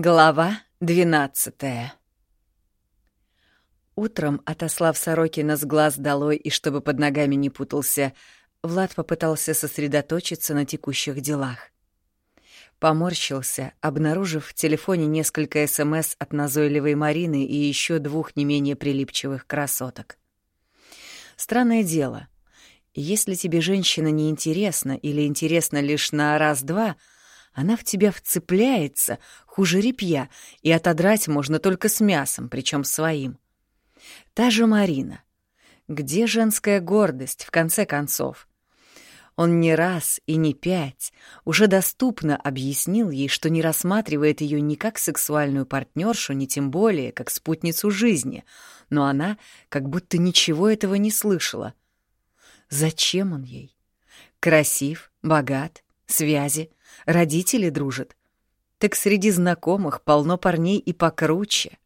Глава двенадцатая Утром, отослав Сорокина с глаз долой и чтобы под ногами не путался, Влад попытался сосредоточиться на текущих делах. Поморщился, обнаружив в телефоне несколько СМС от назойливой Марины и еще двух не менее прилипчивых красоток. Странное дело. Если тебе женщина не интересна или интересна лишь на раз-два — она в тебя вцепляется, хуже репья, и отодрать можно только с мясом, причем своим. Та же Марина. Где женская гордость, в конце концов? Он не раз и не пять уже доступно объяснил ей, что не рассматривает ее ни как сексуальную партнершу, ни тем более как спутницу жизни, но она как будто ничего этого не слышала. Зачем он ей? Красив, богат, связи, родители дружат. Так среди знакомых полно парней и покруче.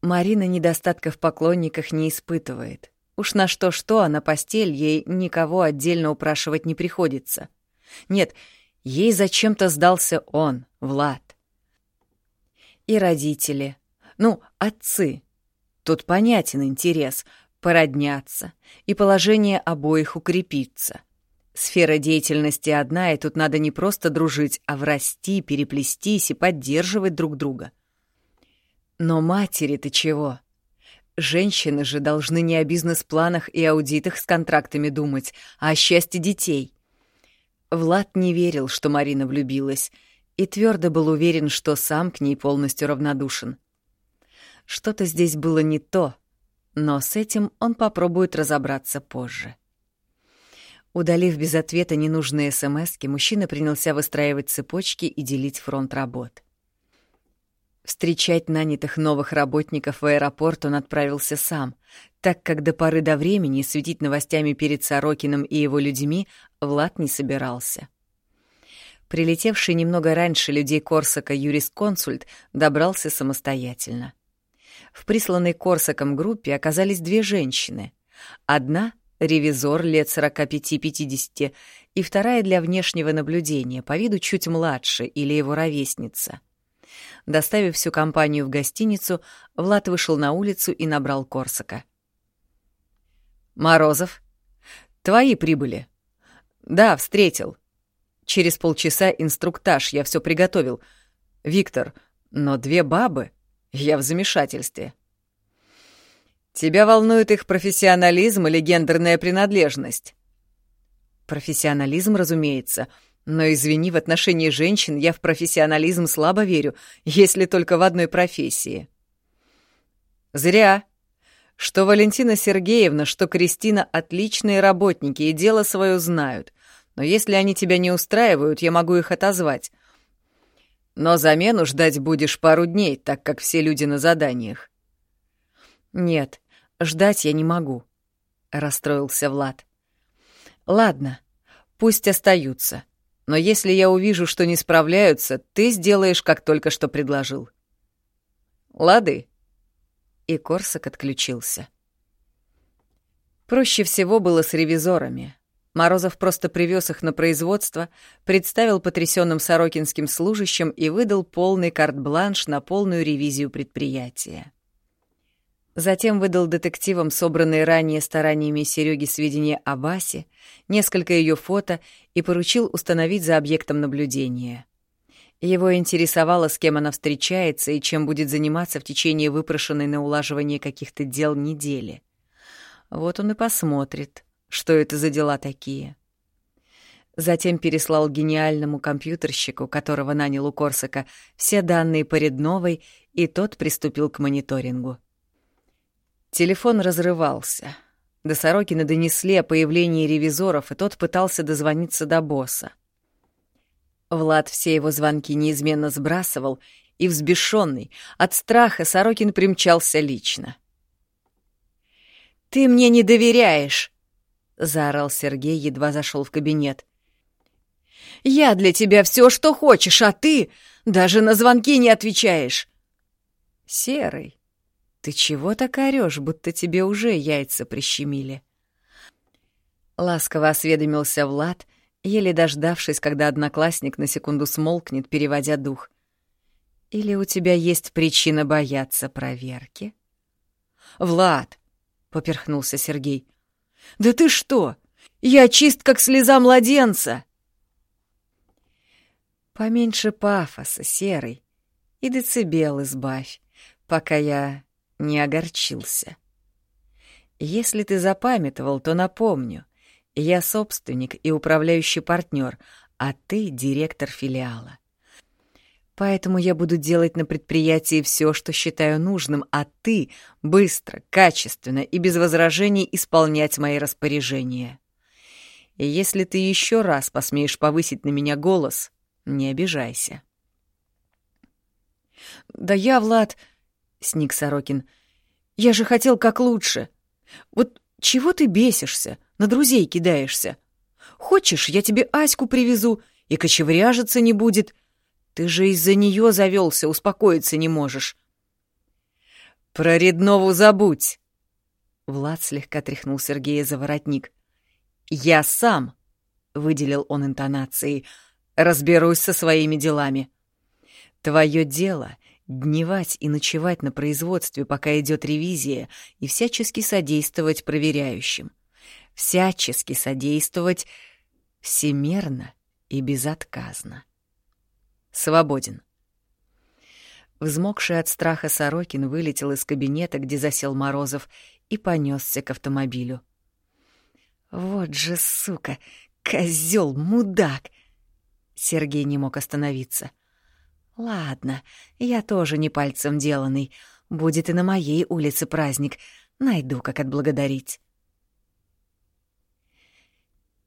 Марина недостатков в поклонниках не испытывает. Уж на что-что, а на постель ей никого отдельно упрашивать не приходится. Нет, ей зачем-то сдался он, Влад. И родители, ну, отцы. Тут понятен интерес — породняться, и положение обоих укрепится — Сфера деятельности одна, и тут надо не просто дружить, а врасти, переплестись и поддерживать друг друга. Но матери-то чего? Женщины же должны не о бизнес-планах и аудитах с контрактами думать, а о счастье детей. Влад не верил, что Марина влюбилась, и твердо был уверен, что сам к ней полностью равнодушен. Что-то здесь было не то, но с этим он попробует разобраться позже. Удалив без ответа ненужные СМСки, мужчина принялся выстраивать цепочки и делить фронт работ. Встречать нанятых новых работников в аэропорт он отправился сам, так как до поры до времени светить новостями перед Сорокиным и его людьми Влад не собирался. Прилетевший немного раньше людей Корсака юрисконсульт добрался самостоятельно. В присланной Корсаком группе оказались две женщины. Одна — ревизор лет 45-50, и вторая для внешнего наблюдения, по виду чуть младше или его ровесница. Доставив всю компанию в гостиницу, Влад вышел на улицу и набрал Корсака. «Морозов, твои прибыли?» «Да, встретил. Через полчаса инструктаж, я все приготовил. Виктор, но две бабы? Я в замешательстве». Тебя волнует их профессионализм или гендерная принадлежность? Профессионализм, разумеется. Но, извини, в отношении женщин я в профессионализм слабо верю, если только в одной профессии. Зря. Что Валентина Сергеевна, что Кристина — отличные работники и дело свое знают. Но если они тебя не устраивают, я могу их отозвать. Но замену ждать будешь пару дней, так как все люди на заданиях. Нет, Ждать я не могу», — расстроился Влад. «Ладно, пусть остаются. Но если я увижу, что не справляются, ты сделаешь, как только что предложил». «Лады». И Корсак отключился. Проще всего было с ревизорами. Морозов просто привез их на производство, представил потрясенным сорокинским служащим и выдал полный карт-бланш на полную ревизию предприятия. Затем выдал детективам собранные ранее стараниями Сереги сведения о Басе, несколько ее фото и поручил установить за объектом наблюдения. Его интересовало, с кем она встречается и чем будет заниматься в течение выпрошенной на улаживание каких-то дел недели. Вот он и посмотрит, что это за дела такие. Затем переслал гениальному компьютерщику, которого нанял у Корсака, все данные по Редновой, и тот приступил к мониторингу. Телефон разрывался. До Сорокина донесли о появлении ревизоров, и тот пытался дозвониться до босса. Влад все его звонки неизменно сбрасывал, и, взбешенный, от страха Сорокин примчался лично. «Ты мне не доверяешь!» — заорал Сергей, едва зашел в кабинет. «Я для тебя все, что хочешь, а ты даже на звонки не отвечаешь!» «Серый, «Ты чего так орёшь, будто тебе уже яйца прищемили?» Ласково осведомился Влад, еле дождавшись, когда одноклассник на секунду смолкнет, переводя дух. Или у тебя есть причина бояться проверки? Влад, поперхнулся Сергей. Да ты что? Я чист, как слеза младенца. Поменьше пафоса, серый, и децибел избавь, пока я не огорчился. Если ты запамятовал, то напомню. Я собственник и управляющий партнер, а ты директор филиала. Поэтому я буду делать на предприятии все, что считаю нужным, а ты быстро, качественно и без возражений исполнять мои распоряжения. И если ты еще раз посмеешь повысить на меня голос, не обижайся. «Да я, Влад...» — сник Сорокин. «Я же хотел как лучше. Вот чего ты бесишься, на друзей кидаешься? Хочешь, я тебе Аську привезу, и кочевряжиться не будет. Ты же из-за нее завелся, успокоиться не можешь». «Про Реднову забудь!» Влад слегка тряхнул Сергея за воротник. «Я сам!» — выделил он интонацией. «Разберусь со своими делами. Твое дело — дневать и ночевать на производстве, пока идет ревизия, и всячески содействовать проверяющим. Всячески содействовать всемерно и безотказно. Свободен. Взмокший от страха Сорокин вылетел из кабинета, где засел Морозов, и понесся к автомобилю. «Вот же сука! Козел, мудак!» Сергей не мог остановиться — Ладно, я тоже не пальцем деланный. Будет и на моей улице праздник. Найду, как отблагодарить.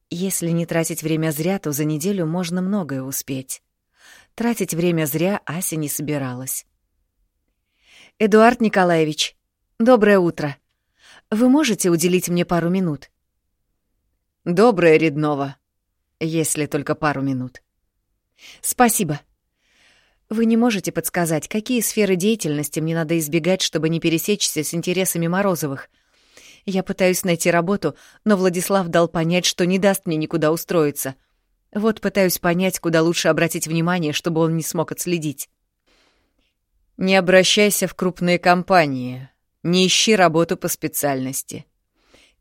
Если не тратить время зря, то за неделю можно многое успеть. Тратить время зря Ася не собиралась. «Эдуард Николаевич, доброе утро. Вы можете уделить мне пару минут?» «Доброе, Реднова. Если только пару минут». «Спасибо. Вы не можете подсказать, какие сферы деятельности мне надо избегать, чтобы не пересечься с интересами Морозовых? Я пытаюсь найти работу, но Владислав дал понять, что не даст мне никуда устроиться. Вот пытаюсь понять, куда лучше обратить внимание, чтобы он не смог отследить. Не обращайся в крупные компании, не ищи работу по специальности.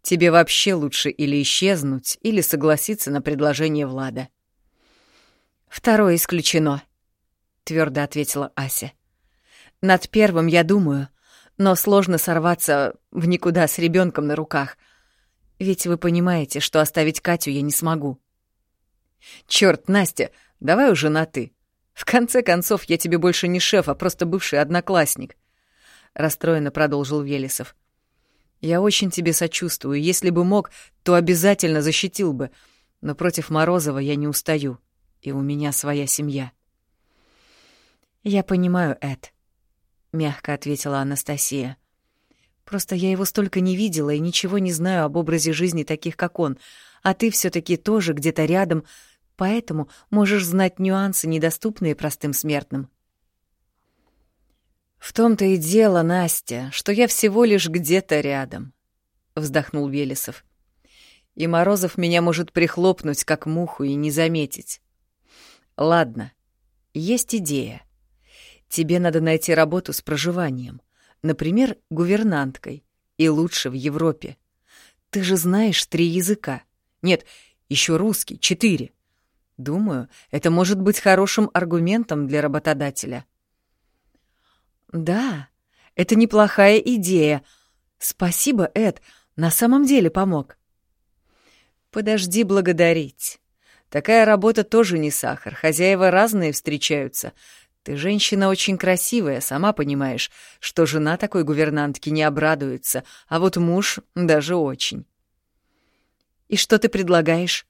Тебе вообще лучше или исчезнуть, или согласиться на предложение Влада. Второе исключено — твердо ответила Ася. Над первым я думаю, но сложно сорваться в никуда с ребенком на руках. Ведь вы понимаете, что оставить Катю я не смогу. Черт, Настя, давай уже на ты. В конце концов, я тебе больше не шеф, а просто бывший одноклассник. Расстроенно продолжил Велесов. Я очень тебе сочувствую. Если бы мог, то обязательно защитил бы. Но против Морозова я не устаю. И у меня своя семья. «Я понимаю, Эд», — мягко ответила Анастасия. «Просто я его столько не видела и ничего не знаю об образе жизни таких, как он, а ты все таки тоже где-то рядом, поэтому можешь знать нюансы, недоступные простым смертным». «В том-то и дело, Настя, что я всего лишь где-то рядом», — вздохнул Велесов. «И Морозов меня может прихлопнуть, как муху, и не заметить. Ладно, есть идея. Тебе надо найти работу с проживанием, например, гувернанткой, и лучше в Европе. Ты же знаешь три языка. Нет, еще русский, четыре. Думаю, это может быть хорошим аргументом для работодателя. Да, это неплохая идея. Спасибо, Эд, на самом деле помог. Подожди благодарить. Такая работа тоже не сахар, хозяева разные встречаются. Ты женщина очень красивая, сама понимаешь, что жена такой гувернантки не обрадуется, а вот муж даже очень. И что ты предлагаешь?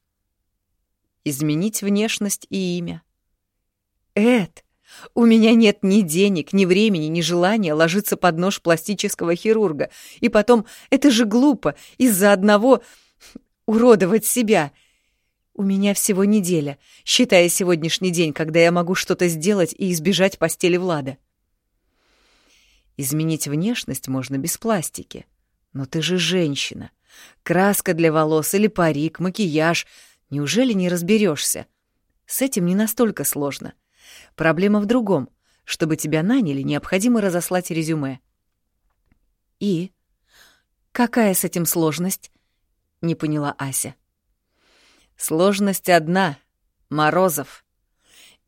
Изменить внешность и имя. Эд, у меня нет ни денег, ни времени, ни желания ложиться под нож пластического хирурга. И потом, это же глупо, из-за одного уродовать себя — у меня всего неделя, считая сегодняшний день, когда я могу что-то сделать и избежать постели Влада. Изменить внешность можно без пластики. Но ты же женщина. Краска для волос или парик, макияж. Неужели не разберешься? С этим не настолько сложно. Проблема в другом. Чтобы тебя наняли, необходимо разослать резюме. И? Какая с этим сложность? Не поняла Ася. Сложность одна — Морозов.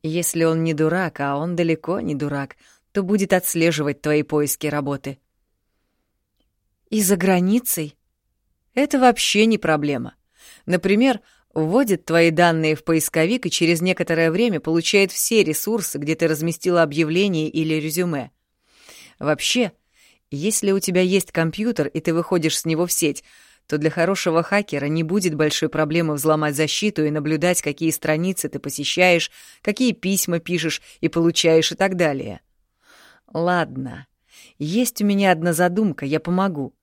Если он не дурак, а он далеко не дурак, то будет отслеживать твои поиски работы. И за границей? Это вообще не проблема. Например, вводит твои данные в поисковик и через некоторое время получает все ресурсы, где ты разместила объявление или резюме. Вообще, если у тебя есть компьютер и ты выходишь с него в сеть, то для хорошего хакера не будет большой проблемы взломать защиту и наблюдать, какие страницы ты посещаешь, какие письма пишешь и получаешь и так далее. Ладно, есть у меня одна задумка, я помогу.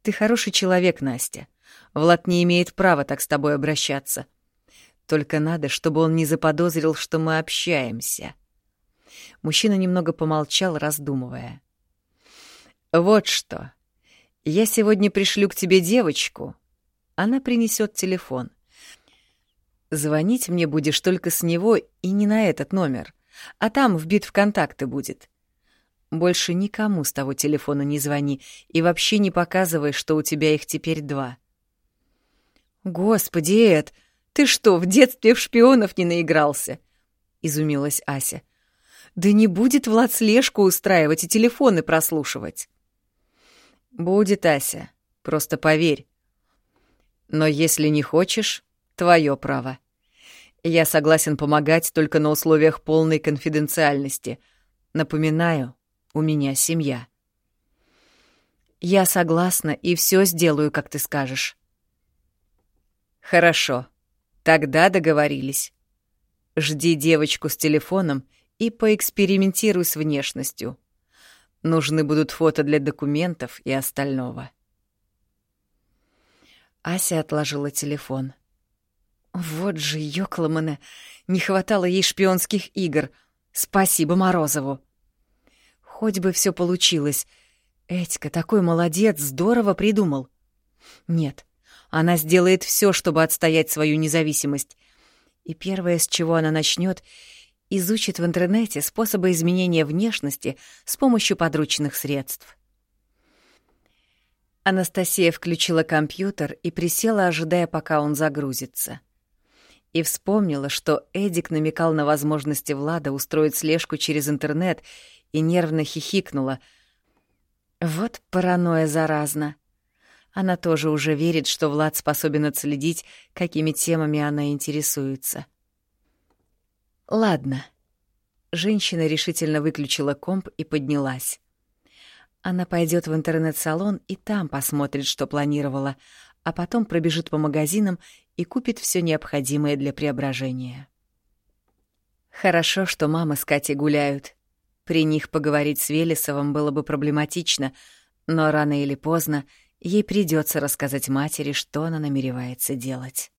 Ты хороший человек, Настя. Влад не имеет права так с тобой обращаться. Только надо, чтобы он не заподозрил, что мы общаемся. Мужчина немного помолчал, раздумывая. Вот что. Я сегодня пришлю к тебе девочку. Она принесет телефон. Звонить мне будешь только с него и не на этот номер, а там вбит в контакты будет. Больше никому с того телефона не звони и вообще не показывай, что у тебя их теперь два. Господи, Эд, ты что, в детстве в шпионов не наигрался? Изумилась Ася. Да не будет Влад слежку устраивать и телефоны прослушивать. Будет, Ася, просто поверь. Но если не хочешь, твое право. Я согласен помогать только на условиях полной конфиденциальности. Напоминаю, у меня семья. Я согласна и все сделаю, как ты скажешь. Хорошо. Тогда договорились. Жди девочку с телефоном и поэкспериментируй с внешностью. Нужны будут фото для документов и остального. Ася отложила телефон. Вот же ёкламаны, не хватало ей шпионских игр. Спасибо Морозову. Хоть бы все получилось. Этька такой молодец, здорово придумал. Нет, она сделает все, чтобы отстоять свою независимость. И первое, с чего она начнет, изучит в интернете способы изменения внешности с помощью подручных средств. Анастасия включила компьютер и присела, ожидая, пока он загрузится. И вспомнила, что Эдик намекал на возможности Влада устроить слежку через интернет и нервно хихикнула. Вот паранойя заразна. Она тоже уже верит, что Влад способен отследить, какими темами она интересуется. — Ладно. Женщина решительно выключила комп и поднялась. Она пойдет в интернет-салон и там посмотрит, что планировала, а потом пробежит по магазинам и купит все необходимое для преображения. Хорошо, что мама с Катей гуляют. При них поговорить с Велесовым было бы проблематично, но рано или поздно ей придется рассказать матери, что она намеревается делать.